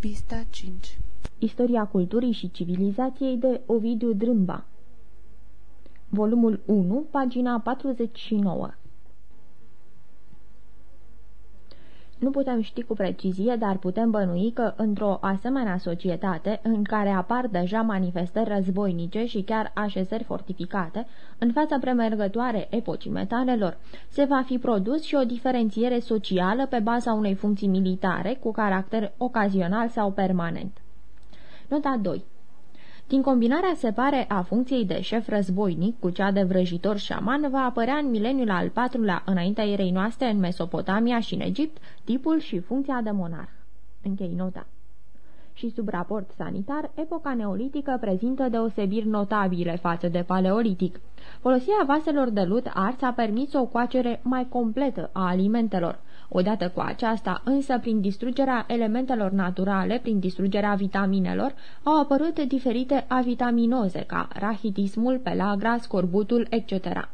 Pista 5 Istoria culturii și civilizației de Ovidiu Drâmba. Volumul 1, pagina 49 Nu putem ști cu precizie, dar putem bănui că într-o asemenea societate, în care apar deja manifestări războinice și chiar așezări fortificate, în fața premergătoare epocii metalelor, se va fi produs și o diferențiere socială pe baza unei funcții militare cu caracter ocazional sau permanent. Nota 2 din combinarea separe a funcției de șef războinic cu cea de vrăjitor șaman va apărea în mileniul al patrulea înaintea erei noastre în Mesopotamia și în Egipt tipul și funcția de monarh. Închei nota. Și sub raport sanitar, epoca neolitică prezintă deosebiri notabile față de paleolitic. Folosirea vaselor de lut ars a permis o coacere mai completă a alimentelor. Odată cu aceasta, însă, prin distrugerea elementelor naturale, prin distrugerea vitaminelor, au apărut diferite avitaminoze, ca rahitismul, pelagra, scorbutul, etc.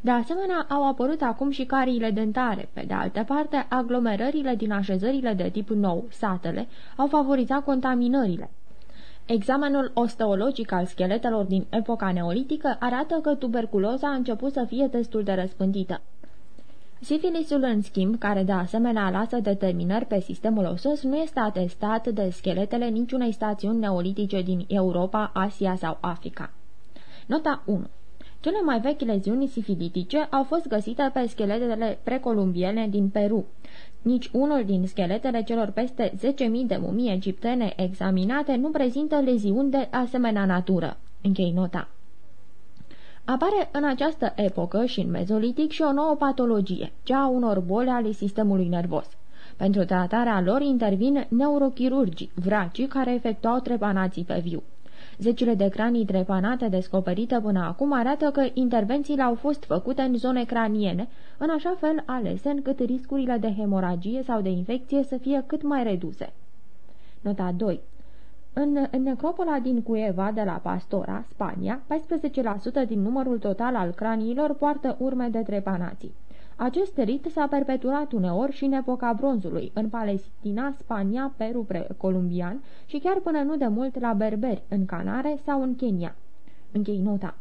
De asemenea, au apărut acum și cariile dentare. Pe de altă parte, aglomerările din așezările de tip nou, satele, au favorizat contaminările. Examenul osteologic al scheletelor din epoca neolitică arată că tuberculoza a început să fie destul de răspândită. Sifilisul, în schimb, care de asemenea lasă determinări pe sistemul osos, nu este atestat de scheletele niciunei stațiuni neolitice din Europa, Asia sau Africa. Nota 1 cele mai vechi leziuni sifilitice au fost găsite pe scheletele precolumbiene din Peru. Nici unul din scheletele celor peste 10.000 de mumii egiptene examinate nu prezintă leziuni de asemenea natură. Închei nota. Apare în această epocă și în mezolitic și o nouă patologie, cea a unor boli ale sistemului nervos. Pentru tratarea lor intervin neurochirurgii, vracii care efectuau trepanații pe viu. Zecile de cranii trepanate descoperite până acum arată că intervențiile au fost făcute în zone craniene, în așa fel alese încât riscurile de hemoragie sau de infecție să fie cât mai reduse. Nota 2 în, în necropola din Cueva de la Pastora, Spania, 14% din numărul total al craniilor poartă urme de trepanații. Acest rit s-a perpetuat uneori și în epoca bronzului, în Palestina, Spania, Peru columbian și chiar până nu de mult la berberi, în Canare sau în Kenya. Închei nota.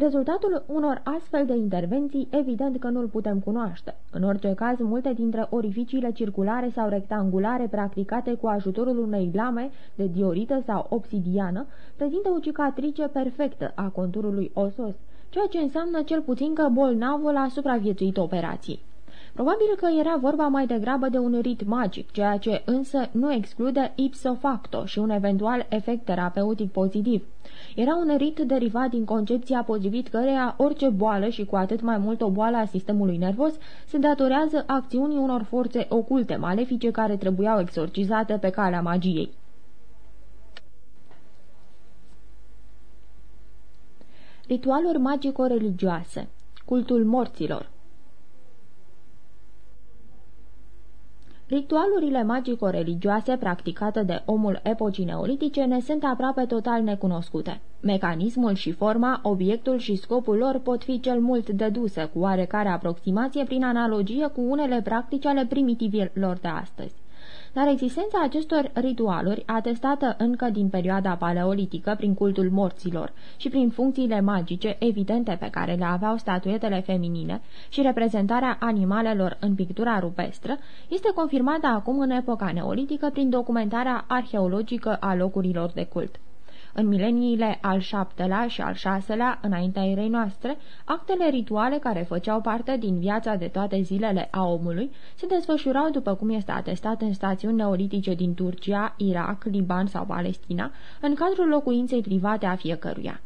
Rezultatul unor astfel de intervenții evident că nu-l putem cunoaște. În orice caz, multe dintre orificiile circulare sau rectangulare practicate cu ajutorul unei lame de diorită sau obsidiană prezintă o cicatrice perfectă a conturului osos, ceea ce înseamnă cel puțin că bolnavul a supraviețuit operației. Probabil că era vorba mai degrabă de un rit magic, ceea ce însă nu exclude ipso facto și un eventual efect terapeutic pozitiv. Era un rit derivat din concepția potrivit căreia orice boală și cu atât mai mult o boală a sistemului nervos se datorează acțiunii unor forțe oculte malefice care trebuiau exorcizate pe calea magiei. Ritualuri magico-religioase Cultul morților Ritualurile magico-religioase practicate de omul epocii neolitice ne sunt aproape total necunoscute. Mecanismul și forma, obiectul și scopul lor pot fi cel mult deduse cu oarecare aproximație prin analogie cu unele practici ale primitivilor de astăzi dar existența acestor ritualuri, atestată încă din perioada paleolitică prin cultul morților și prin funcțiile magice evidente pe care le aveau statuetele feminine și reprezentarea animalelor în pictura rupestră, este confirmată acum în epoca neolitică prin documentarea arheologică a locurilor de cult. În mileniile al șaptelea și al șaselea, înaintea erei noastre, actele rituale care făceau parte din viața de toate zilele a omului se desfășurau după cum este atestat în stațiuni neolitice din Turcia, Irak, Liban sau Palestina, în cadrul locuinței private a fiecăruia.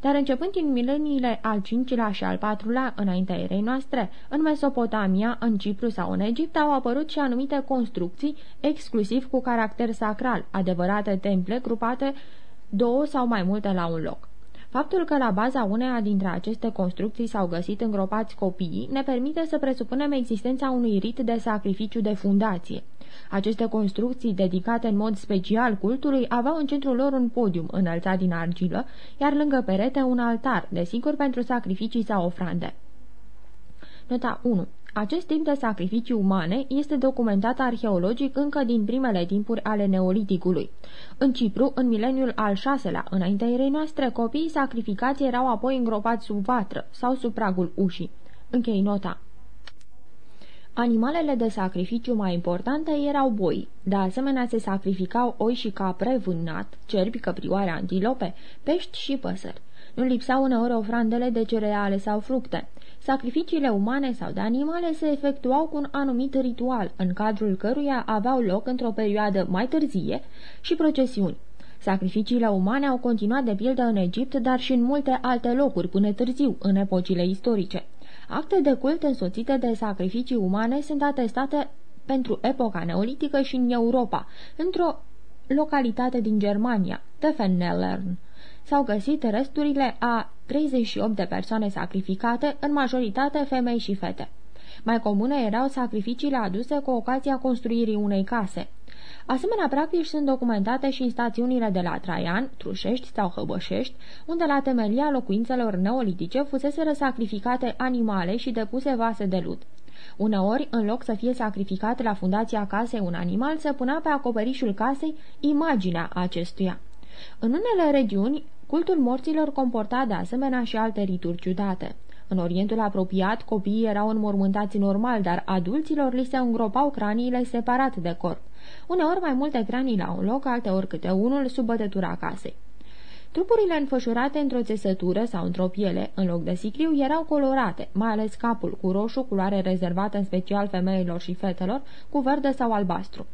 Dar începând din mileniile al cincilea și al patrulea înaintea erei noastre, în Mesopotamia, în Cipru sau în Egipt au apărut și anumite construcții exclusiv cu caracter sacral, adevărate temple grupate două sau mai multe la un loc. Faptul că la baza uneia dintre aceste construcții s-au găsit îngropați copiii ne permite să presupunem existența unui rit de sacrificiu de fundație. Aceste construcții, dedicate în mod special cultului, aveau în centrul lor un podium înălțat din argilă, iar lângă perete un altar, desigur pentru sacrificii sau ofrande. Nota 1. Acest tip de sacrificii umane este documentat arheologic încă din primele timpuri ale Neoliticului. În Cipru, în mileniul al VI-lea, înaintea erei noastre, copiii sacrificați erau apoi îngropați sub vatră sau sub pragul ușii. Închei nota. Animalele de sacrificiu mai importante erau boi. De asemenea, se sacrificau oi și capre vânat, cerbi, căprioare, antilope, pești și păsări. Nu lipsau uneori ofrandele de cereale sau fructe. Sacrificiile umane sau de animale se efectuau cu un anumit ritual, în cadrul căruia aveau loc într-o perioadă mai târzie și procesiuni. Sacrificiile umane au continuat de pildă în Egipt, dar și în multe alte locuri până târziu, în epocile istorice. Acte de cult însoțite de sacrificii umane sunt atestate pentru epoca neolitică și în Europa, într-o localitate din Germania, Tefennellern. S-au găsit resturile a 38 de persoane sacrificate, în majoritate femei și fete. Mai comune erau sacrificiile aduse cu ocazia construirii unei case. Asemenea practici sunt documentate și în stațiunile de la Traian, Trușești sau Hăbășești, unde la temelia locuințelor neolitice fuseseră sacrificate animale și depuse vase de lut. Uneori, în loc să fie sacrificat la fundația casei un animal, se punea pe acoperișul casei imaginea acestuia. În unele regiuni, cultul morților comporta de asemenea și alte rituri ciudate. În Orientul apropiat, copiii erau înmormântați normal, dar adulților li se îngropau craniile separat de corp. Uneori mai multe cranii la un loc, alteori câte unul sub bătătura casei. Trupurile înfășurate într-o țesătură sau într-o piele, în loc de sicriu, erau colorate, mai ales capul cu roșu, culoare rezervată în special femeilor și fetelor, cu verde sau albastru.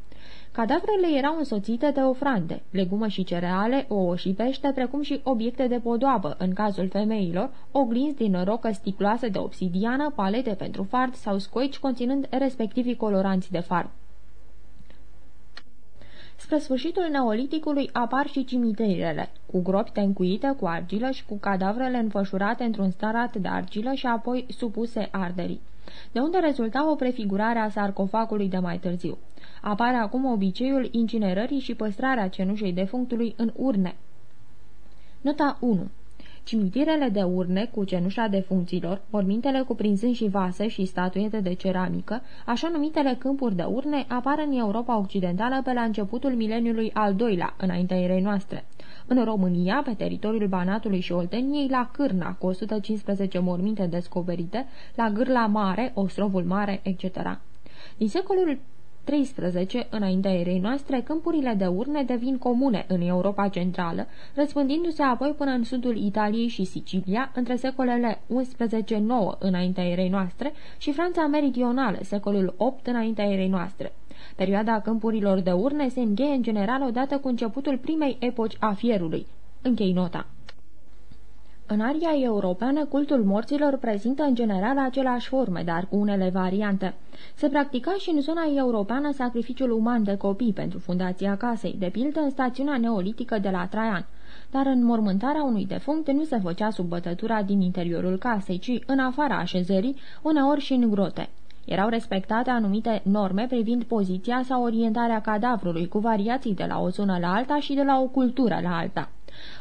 Cadavrele erau însoțite de ofrande, legume și cereale, ouă și pește, precum și obiecte de podoabă, în cazul femeilor, oglinzi din rocă sticloasă de obsidiană, palete pentru fard sau scoici conținând respectivii coloranți de fard. Spre sfârșitul neoliticului apar și cimitirele, cu gropi tencuite cu argilă și cu cadavrele înfășurate într-un starat de argilă și apoi supuse arderii, de unde rezulta o prefigurare a sarcofagului de mai târziu. Apare acum obiceiul incinerării și păstrarea cenușei defunctului în urne. Nota 1 Cimitirele de urne cu cenușa de funcțiilor, mormintele cuprinzând și vase și statuete de ceramică, așa numitele câmpuri de urne, apar în Europa Occidentală pe la începutul mileniului al doilea, înaintea erei noastre. În România, pe teritoriul Banatului și Olteniei, la Cârna, cu 115 morminte descoperite, la Gârla Mare, Ostrovul Mare, etc. Din secolul 13, înaintea erei noastre, câmpurile de urne devin comune în Europa Centrală, răspândindu-se apoi până în sudul Italiei și Sicilia, între secolele 11-9 înaintea erei noastre și Franța Meridională, secolul 8 înaintea erei noastre. Perioada câmpurilor de urne se încheie în general odată cu începutul primei epoci a fierului. Închei nota. În aria europeană, cultul morților prezintă în general aceleași forme, dar cu unele variante. Se practica și în zona europeană sacrificiul uman de copii pentru fundația casei, de pildă în stațiunea neolitică de la Traian. Dar în mormântarea unui defunct nu se făcea sub bătătura din interiorul casei, ci în afara așezării, uneori și în grote. Erau respectate anumite norme privind poziția sau orientarea cadavrului, cu variații de la o zonă la alta și de la o cultură la alta.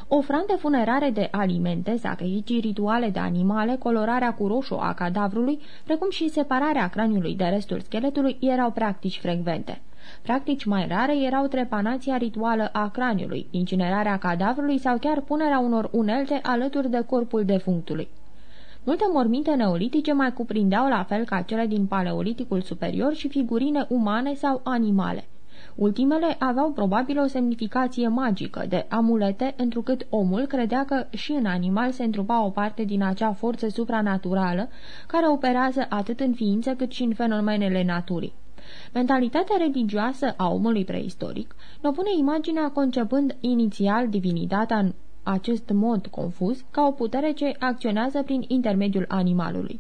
Ofrande funerare de alimente, sacrificii rituale de animale, colorarea cu roșu a cadavrului, precum și separarea craniului de restul scheletului erau practici frecvente. Practici mai rare erau trepanația rituală a craniului, incinerarea cadavrului sau chiar punerea unor unelte alături de corpul defunctului. Multe morminte neolitice mai cuprindeau la fel ca cele din paleoliticul superior și figurine umane sau animale. Ultimele aveau probabil o semnificație magică de amulete, întrucât omul credea că și în animal se întrupa o parte din acea forță supranaturală care operează atât în ființe cât și în fenomenele naturii. Mentalitatea religioasă a omului preistoric ne pune imaginea concepând inițial divinitatea în acest mod confuz ca o putere ce acționează prin intermediul animalului.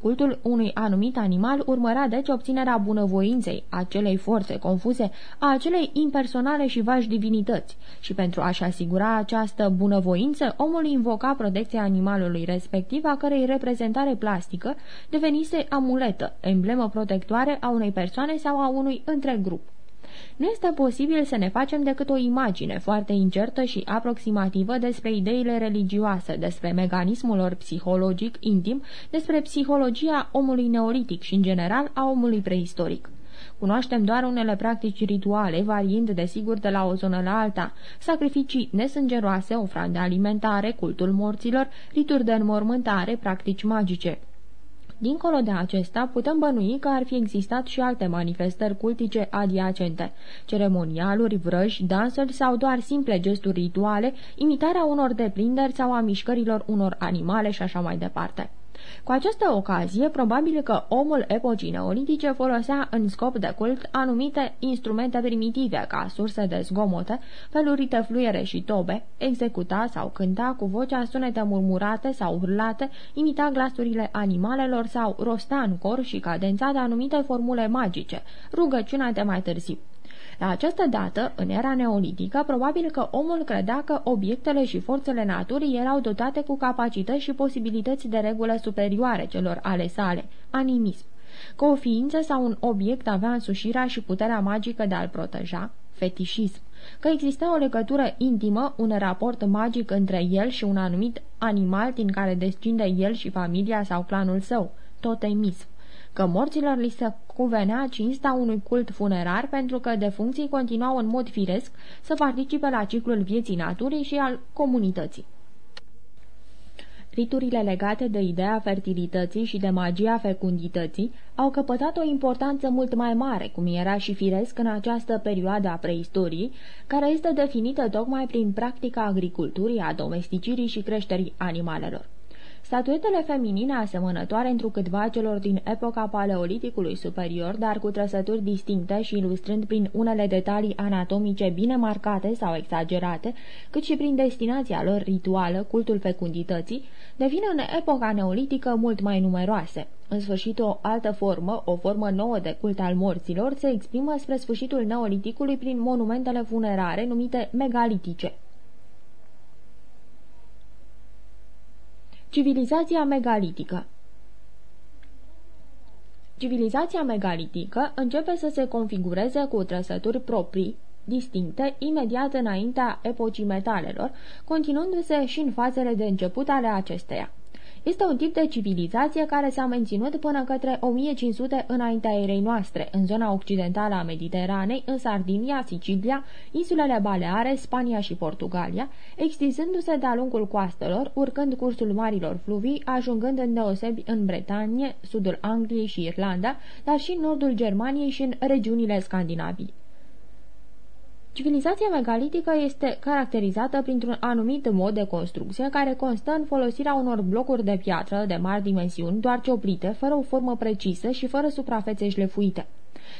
Cultul unui anumit animal urmărea deci obținerea bunăvoinței, acelei forțe confuse, a acelei impersonale și vași divinități, și pentru a-și asigura această bunăvoință, omul invoca protecția animalului respectiv, a cărei reprezentare plastică devenise amuletă, emblemă protectoare a unei persoane sau a unui întreg grup. Nu este posibil să ne facem decât o imagine foarte incertă și aproximativă despre ideile religioase, despre mecanismul lor psihologic intim, despre psihologia omului neolitic și, în general, a omului preistoric. Cunoaștem doar unele practici rituale, variind desigur de la o zonă la alta, sacrificii nesângeroase, ofrande alimentare, cultul morților, rituri de înmormântare, practici magice. Dincolo de acesta, putem bănui că ar fi existat și alte manifestări cultice adiacente, ceremonialuri, vrăji, dansuri sau doar simple gesturi rituale, imitarea unor deprinderi sau a mișcărilor unor animale și așa mai departe. Cu această ocazie, probabil că omul epocii neolitice folosea în scop de cult anumite instrumente primitive ca surse de zgomote, felurite fluiere și tobe, executa sau cânta cu vocea sunete murmurate sau urlate, imita glasurile animalelor sau rostea în cor și cadența de anumite formule magice, rugăciunea de mai târziu. La această dată, în era neolitică, probabil că omul credea că obiectele și forțele naturii erau dotate cu capacități și posibilități de regulă superioare celor ale sale, animism. Că o ființă sau un obiect avea însușirea și puterea magică de a-l proteja, fetișism. Că exista o legătură intimă, un raport magic între el și un anumit animal din care descinde el și familia sau clanul său, totemism că morților li se cuvenea cinsta unui cult funerar pentru că defuncții continuau în mod firesc să participe la ciclul vieții naturii și al comunității. Riturile legate de ideea fertilității și de magia fecundității au căpătat o importanță mult mai mare, cum era și firesc în această perioadă a preistoriei, care este definită tocmai prin practica agriculturii, a domesticirii și creșterii animalelor. Statuetele feminine asemănătoare întrucâtva celor din epoca paleoliticului superior, dar cu trăsături distincte și ilustrând prin unele detalii anatomice bine marcate sau exagerate, cât și prin destinația lor rituală, cultul fecundității, devin în epoca neolitică mult mai numeroase. În sfârșit, o altă formă, o formă nouă de cult al morților, se exprimă spre sfârșitul neoliticului prin monumentele funerare numite megalitice. Civilizația megalitică Civilizația megalitică începe să se configureze cu trăsături proprii, distincte, imediat înaintea epocii metalelor, continuându-se și în fazele de început ale acesteia. Este un tip de civilizație care s-a menținut până către 1500 înaintea erei noastre, în zona occidentală a Mediteranei, în Sardinia, Sicilia, insulele Baleare, Spania și Portugalia, extinzându-se de-a lungul coastelor, urcând cursul marilor fluvii, ajungând în deosebi în Bretanie, sudul Angliei și Irlanda, dar și în nordul Germaniei și în regiunile Scandinaviei. Civilizația megalitică este caracterizată printr-un anumit mod de construcție care constă în folosirea unor blocuri de piatră de mari dimensiuni, doar cioplite, fără o formă precisă și fără suprafețe șlefuite.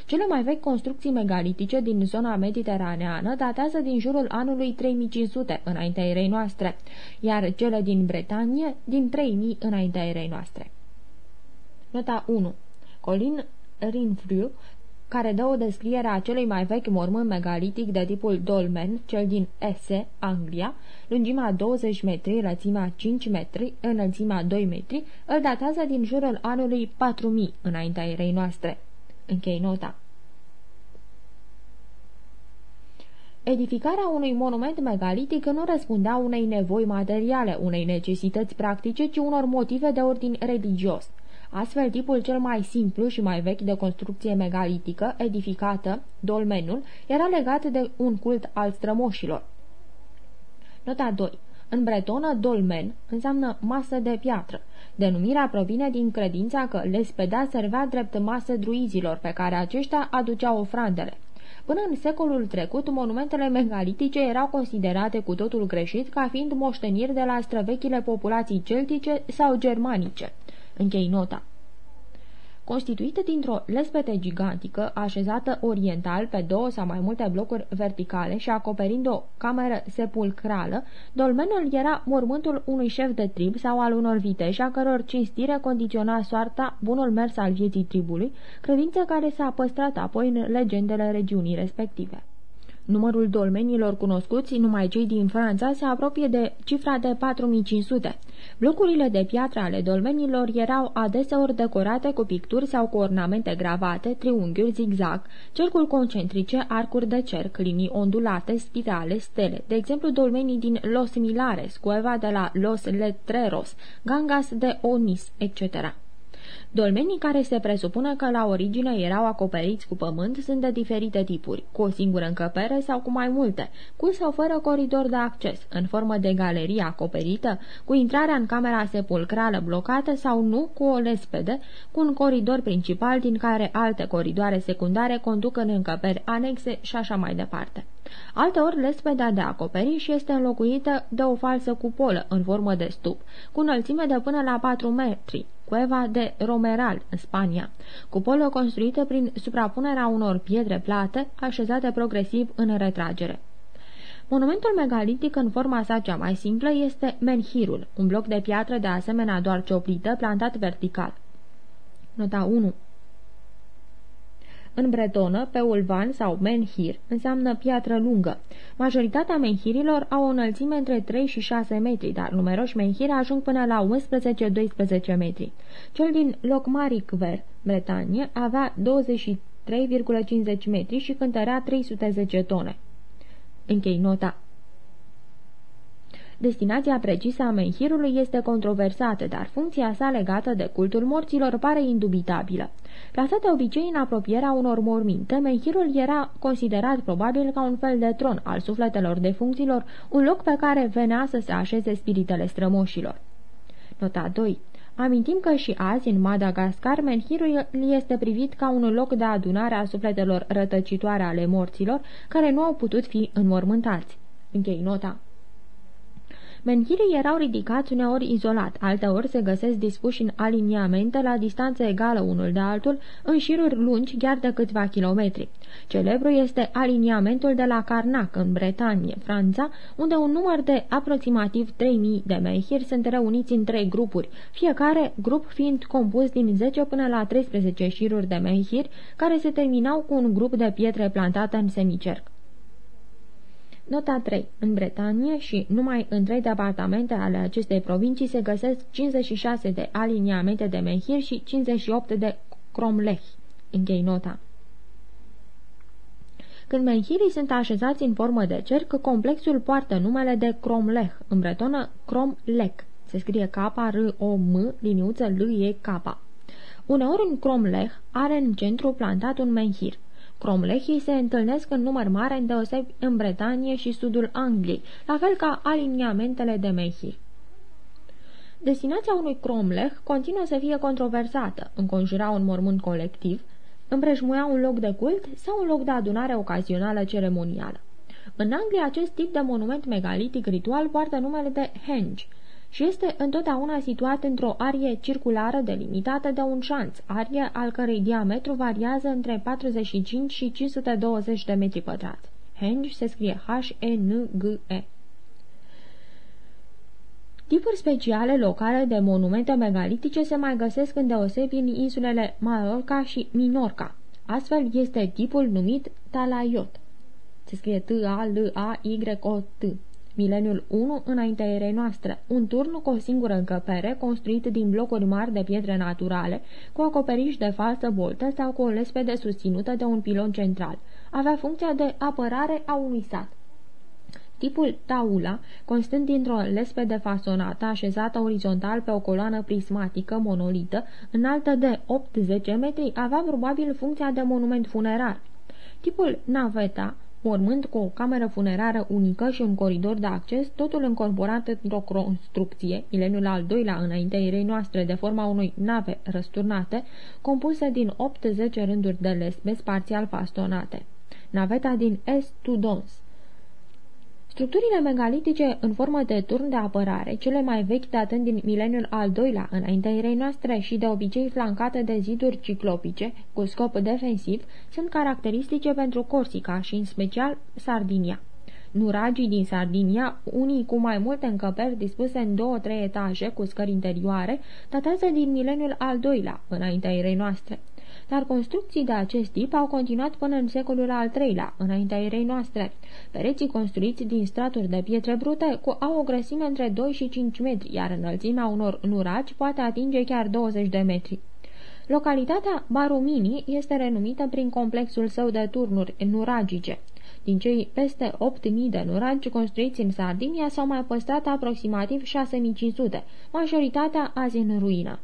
Cele mai vechi construcții megalitice din zona mediteraneană datează din jurul anului 3500 înaintea erei noastre, iar cele din Bretanie din 3000 înaintea erei noastre. Nota 1. Colin Rinfriu care dă o descriere a celui mai vechi mormânt megalitic de tipul dolmen, cel din Esse, Anglia, lungimea 20 metri, lățimea 5 metri, înălțimea 2 metri, îl datează din jurul anului 4000 înaintea erei noastre. Închei nota. Edificarea unui monument megalitic nu răspundea unei nevoi materiale, unei necesități practice, ci unor motive de ordin religios. Astfel, tipul cel mai simplu și mai vechi de construcție megalitică, edificată, dolmenul, era legat de un cult al strămoșilor. Nota 2. În bretonă, dolmen înseamnă masă de piatră. Denumirea provine din credința că lespeda servea drept masă druizilor, pe care aceștia aduceau ofrandele. Până în secolul trecut, monumentele megalitice erau considerate cu totul greșit ca fiind moșteniri de la străvechile populații celtice sau germanice. Închei nota. Constituită dintr-o lespete gigantică, așezată oriental pe două sau mai multe blocuri verticale și acoperind o cameră sepulcrală, dolmenul era mormântul unui șef de trib sau al unor viteși, a căror cinstire condiționa soarta, bunul mers al vieții tribului, credință care s-a păstrat apoi în legendele regiunii respective. Numărul dolmenilor cunoscuți, numai cei din Franța, se apropie de cifra de 4500. Blocurile de piatră ale dolmenilor erau adeseori decorate cu picturi sau cu ornamente gravate, triunghiuri, zigzag, cercuri concentrice, arcuri de cerc, linii ondulate, spirale, stele, de exemplu dolmenii din Los Milares, Cueva de la Los Letreros, Gangas de Onis, etc. Dolmenii care se presupune că la origine erau acoperiți cu pământ sunt de diferite tipuri, cu o singură încăpere sau cu mai multe, cu sau fără coridor de acces, în formă de galerie acoperită, cu intrarea în camera sepulcrală blocată sau nu cu o lespede, cu un coridor principal din care alte coridoare secundare conduc în încăperi anexe și așa mai departe. Alteori, lespeda de acoperiș este înlocuită de o falsă cupolă în formă de stup, cu înălțime de până la 4 metri, Cueva de Romeral, în Spania, cupolă construită prin suprapunerea unor pietre plate, așezate progresiv în retragere. Monumentul megalitic în forma sa cea mai simplă este menhirul, un bloc de piatră de asemenea doar cioplită, plantat vertical. Nota 1 în bretonă, pe ulvan sau menhir înseamnă piatră lungă. Majoritatea menhirilor au o înălțime între 3 și 6 metri, dar numeroși menhiri ajung până la 11-12 metri. Cel din Locmaricver, Bretanie, avea 23,50 metri și cântărea 310 tone. Închei nota. Destinația precisă a menhirului este controversată, dar funcția sa legată de cultul morților pare indubitabilă. Plasat de obicei în apropierea unor morminte, menhirul era considerat probabil ca un fel de tron al sufletelor defuncților, un loc pe care venea să se așeze spiritele strămoșilor. Nota 2 Amintim că și azi, în Madagascar, menhirul este privit ca un loc de adunare a sufletelor rătăcitoare ale morților, care nu au putut fi înmormântați. Închei nota. Menhirii erau ridicați uneori izolat, alteori se găsesc dispuși în aliniamente la distanță egală unul de altul, în șiruri lungi chiar de câțiva kilometri. Celebru este aliniamentul de la Carnac, în Bretanie, Franța, unde un număr de aproximativ 3000 de menhiri sunt reuniți în trei grupuri, fiecare grup fiind compus din 10 până la 13 șiruri de menhiri, care se terminau cu un grup de pietre plantate în semicerc. Nota 3. În Bretanie și numai în trei departamente ale acestei provincii se găsesc 56 de aliniamente de menhir și 58 de cromlech. Închei nota. Când menhirii sunt așezați în formă de cerc, complexul poartă numele de cromlech, în bretonă cromlech. Se scrie K-R-O-M, liniuță L-E-K. Uneori un cromlech are în centru plantat un menhir. Cromlechii se întâlnesc în număr mare îndeosebi în Bretanie și sudul Angliei, la fel ca aliniamentele de mehii. Destinația unui cromlech continuă să fie controversată, înconjura un mormânt colectiv, împrejmuia un loc de cult sau un loc de adunare ocazională ceremonială. În Anglia, acest tip de monument megalitic ritual poartă numele de henge, și este întotdeauna situat într-o arie circulară delimitată de un șanț, arie al cărei diametru variază între 45 și 520 de metri pătrați. Henge se scrie H-E-N-G-E. Tipuri speciale locale de monumente megalitice se mai găsesc în deosebi în insulele Mallorca și Minorca. Astfel este tipul numit Talaiot. Se scrie T-A-L-A-Y-O-T mileniul 1 înaintea erei noastre, un turn cu o singură încăpere construit din blocuri mari de pietre naturale, cu acoperiș de falsă boltă sau cu o lespede susținută de un pilon central. Avea funcția de apărare a unui sat. Tipul taula, constând dintr-o lespede fasonată, așezată orizontal pe o coloană prismatică monolită, înaltă de 8-10 metri, avea probabil funcția de monument funerar. Tipul naveta, mormânt cu o cameră funerară unică și un coridor de acces, totul încorporat într-o construcție, mileniul al doilea înaintea erei noastre, de forma unui nave răsturnate, compusă din 8-10 rânduri de lesbe parțial fastonate. Naveta din Est-Tudons Structurile megalitice în formă de turn de apărare, cele mai vechi datând din mileniul al doilea înaintea erei noastre și de obicei flancate de ziduri ciclopice cu scop defensiv, sunt caracteristice pentru Corsica și în special Sardinia. Nuragii din Sardinia, unii cu mai multe încăperi dispuse în două-trei etaje cu scări interioare, datează din mileniul al doilea înaintea erei noastre. Dar construcții de acest tip au continuat până în secolul al III-lea, înaintea erei noastre. Pereții construiți din straturi de pietre brute cu, au o grăsime între 2 și 5 metri, iar înălțimea unor nuraci poate atinge chiar 20 de metri. Localitatea Barumini este renumită prin complexul său de turnuri nuragice. Din cei peste 8.000 de nuragi construiți în Sardinia s-au mai păstrat aproximativ 6.500, majoritatea azi în ruină.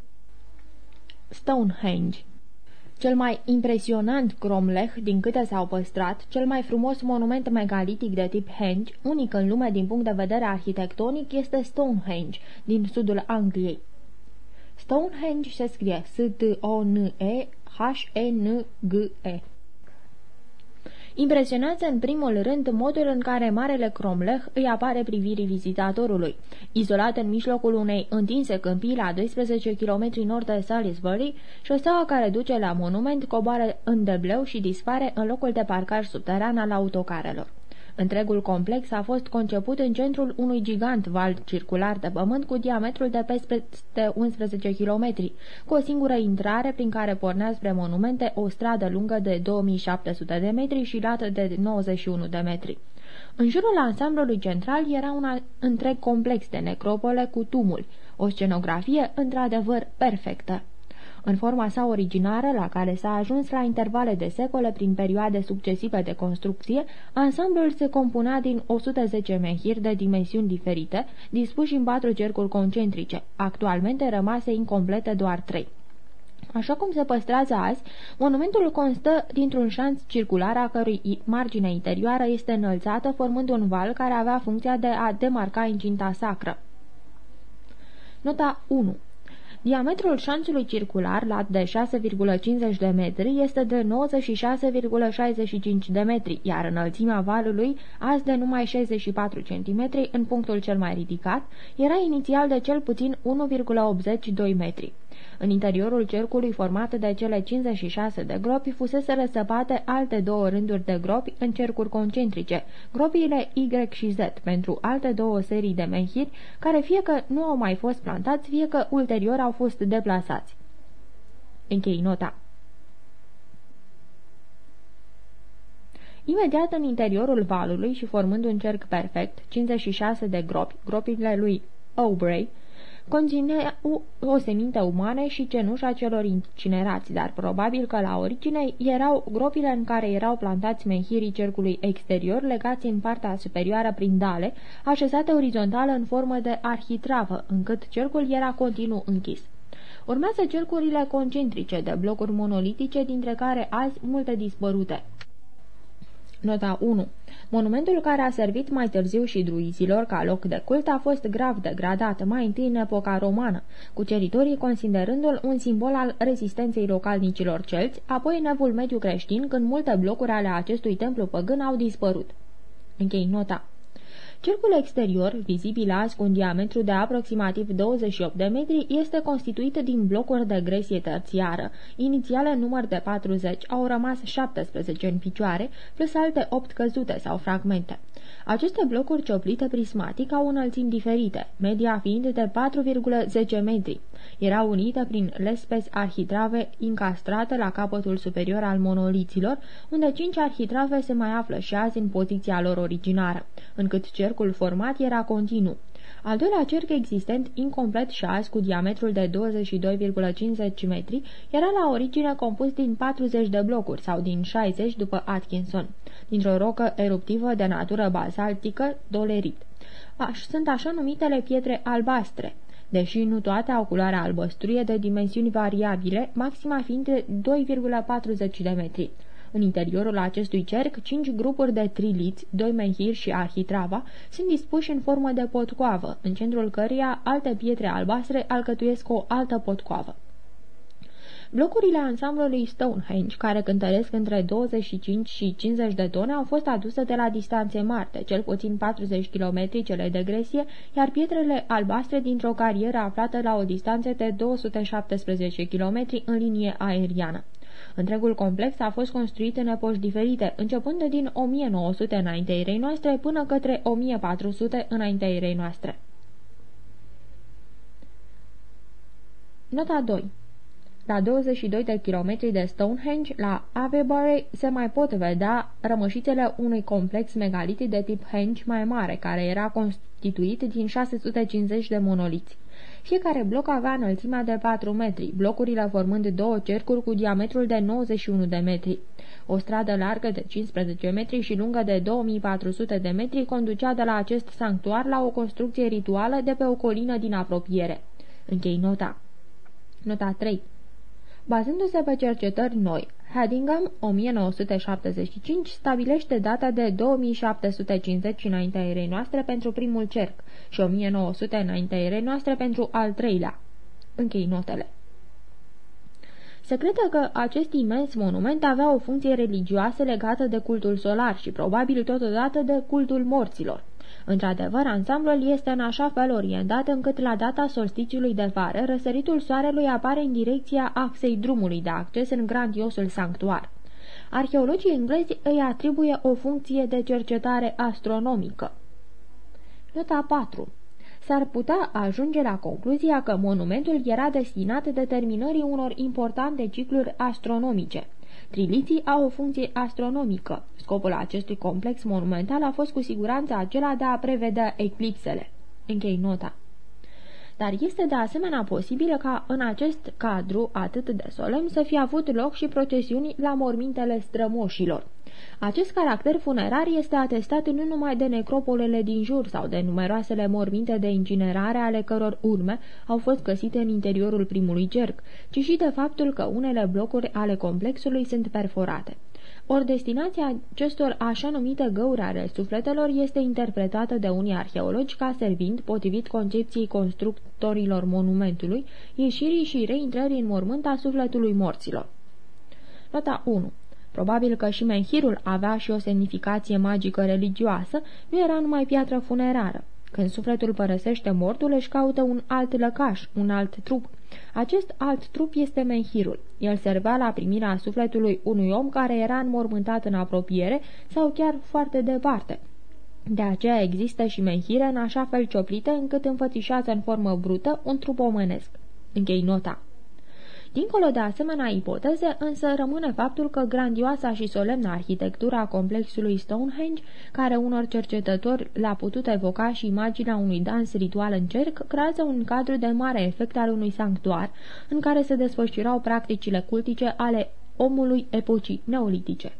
Stonehenge cel mai impresionant cromlech din câte s-au păstrat, cel mai frumos monument megalitic de tip Henge, unic în lume din punct de vedere arhitectonic, este Stonehenge, din sudul Angliei. Stonehenge se scrie S-T-O-N-E-H-E-N-G-E. Impresionează în primul rând modul în care Marele Cromlech îi apare privirii vizitatorului. Izolat în mijlocul unei întinse câmpii la 12 km nord de Salisbury, șoseaua care duce la monument coboară în debleu și dispare în locul de parcaj subteran al autocarelor. Întregul complex a fost conceput în centrul unui gigant val circular de pământ cu diametrul de peste 11 km, cu o singură intrare prin care pornea spre monumente o stradă lungă de 2700 de metri și lată de 91 de metri. În jurul ansamblului central era un întreg complex de necropole cu tumuli, o scenografie într-adevăr perfectă. În forma sa originară, la care s-a ajuns la intervale de secole prin perioade succesive de construcție, ansamblul se compunea din 110 mehiri de dimensiuni diferite, dispuși în patru cercuri concentrice, actualmente rămase incomplete doar trei. Așa cum se păstrează azi, monumentul constă dintr-un șanț circular a cărui margine interioară este înălțată, formând un val care avea funcția de a demarca incinta sacră. Nota 1 Diametrul șanțului circular, lat de 6,50 de metri, este de 96,65 de metri, iar înălțimea valului, azi de numai 64 cm, în punctul cel mai ridicat, era inițial de cel puțin 1,82 metri. În interiorul cercului format de cele 56 de gropi fusese răsăpate alte două rânduri de gropi în cercuri concentrice, gropile Y și Z, pentru alte două serii de menhiri, care fie că nu au mai fost plantați, fie că ulterior au fost deplasați. Închei nota. Imediat în interiorul valului și formând un cerc perfect, 56 de gropi, gropile lui Aubrey, conține o seminte umană și cenușa celor incinerați, dar probabil că la origine erau gropile în care erau plantați menhirii cercului exterior legați în partea superioară prin dale, așezate orizontală în formă de arhitravă, încât cercul era continuu închis. Urmează cercurile concentrice de blocuri monolitice, dintre care azi multe dispărute. Nota 1 Monumentul care a servit mai târziu și druizilor ca loc de cult a fost grav degradat, mai întâi în epoca romană, cuceritorii considerându-l un simbol al rezistenței localnicilor celți, apoi în evul mediu creștin, când multe blocuri ale acestui templu păgân au dispărut. Închei nota. Cercul exterior, vizibil azi cu un diametru de aproximativ 28 de metri, este constituit din blocuri de gresie terțiară. Inițial în număr de 40, au rămas 17 în picioare, plus alte 8 căzute sau fragmente. Aceste blocuri cioplite prismatic au înălțimi diferite, media fiind de 4,10 metri. Era unită prin lespezi arhitrave incastrate la capătul superior al monoliților, unde cinci arhitrave se mai află și azi în poziția lor originară, încât cercul format era continuu. Al doilea cerc existent, incomplet și azi cu diametrul de 22,50 metri, era la origine compus din 40 de blocuri sau din 60 după Atkinson, dintr-o rocă eruptivă de natură basaltică, dolerit. Aș, sunt așa numitele pietre albastre, deși nu toate au culoarea albăstruie de dimensiuni variabile, maxima fiind de 2,40 de metri. În interiorul acestui cerc, cinci grupuri de triliți, doi menhiri și arhitrava, sunt dispuși în formă de potcoavă, în centrul căreia alte pietre albastre alcătuiesc o altă potcoavă. Blocurile ansamblului Stonehenge, care cântăresc între 25 și 50 de tone, au fost aduse de la distanțe mari, de cel puțin 40 km cele de gresie, iar pietrele albastre dintr-o carieră aflată la o distanță de 217 km în linie aeriană. Întregul complex a fost construit în epoși diferite, începând din 1900 înaintea erei noastre până către 1400 înaintea erei noastre. Nota 2 La 22 de kilometri de Stonehenge, la Avebury, se mai pot vedea rămășițele unui complex megalitic de tip Henge mai mare, care era constituit din 650 de monoliți. Fiecare bloc avea înălțimea de 4 metri, blocurile formând două cercuri cu diametrul de 91 de metri. O stradă largă de 15 metri și lungă de 2400 de metri conducea de la acest sanctuar la o construcție rituală de pe o colină din apropiere. Închei nota. Nota 3 Bazându-se pe cercetări noi, Haddingham, 1975, stabilește data de 2750 înaintea erei noastre pentru primul cerc și 1900 înaintea erei noastre pentru al treilea. Închei notele. Se crede că acest imens monument avea o funcție religioasă legată de cultul solar și probabil totodată de cultul morților. Într-adevăr, ansamblul este în așa fel orientat încât la data solstițiului de vară, răsăritul soarelui apare în direcția axei drumului de acces în grandiosul sanctuar. Arheologii englezi îi atribuie o funcție de cercetare astronomică. Nota 4 s-ar putea ajunge la concluzia că monumentul era destinat determinării unor importante cicluri astronomice. Triliții au o funcție astronomică. Scopul acestui complex monumental a fost cu siguranță acela de a prevedea eclipsele. Închei nota dar este de asemenea posibil ca în acest cadru atât de solemn să fie avut loc și procesiuni la mormintele strămoșilor. Acest caracter funerar este atestat nu numai de necropolele din jur sau de numeroasele morminte de incinerare ale căror urme au fost găsite în interiorul primului cerc, ci și de faptul că unele blocuri ale complexului sunt perforate. Ori destinația acestor așa numite găuri ale sufletelor este interpretată de unii arheologi ca servind, potrivit concepției constructorilor monumentului, ieșirii și reintrării în mormânt a sufletului morților. Nota 1 Probabil că și menhirul avea și o semnificație magică religioasă, nu era numai piatră funerară. Când sufletul părăsește mortul, își caută un alt lăcaș, un alt trup. Acest alt trup este menhirul. El servea la primirea sufletului unui om care era înmormântat în apropiere sau chiar foarte departe. De aceea există și menhire în așa fel cioplite încât înfățișează în formă brută un trup omenesc. Închei nota. Dincolo de asemenea ipoteze, însă rămâne faptul că grandioasa și solemnă arhitectura complexului Stonehenge, care unor cercetători l-a putut evoca și imaginea unui dans ritual în cerc, creează un cadru de mare efect al unui sanctuar, în care se desfășurau practicile cultice ale omului epocii neolitice.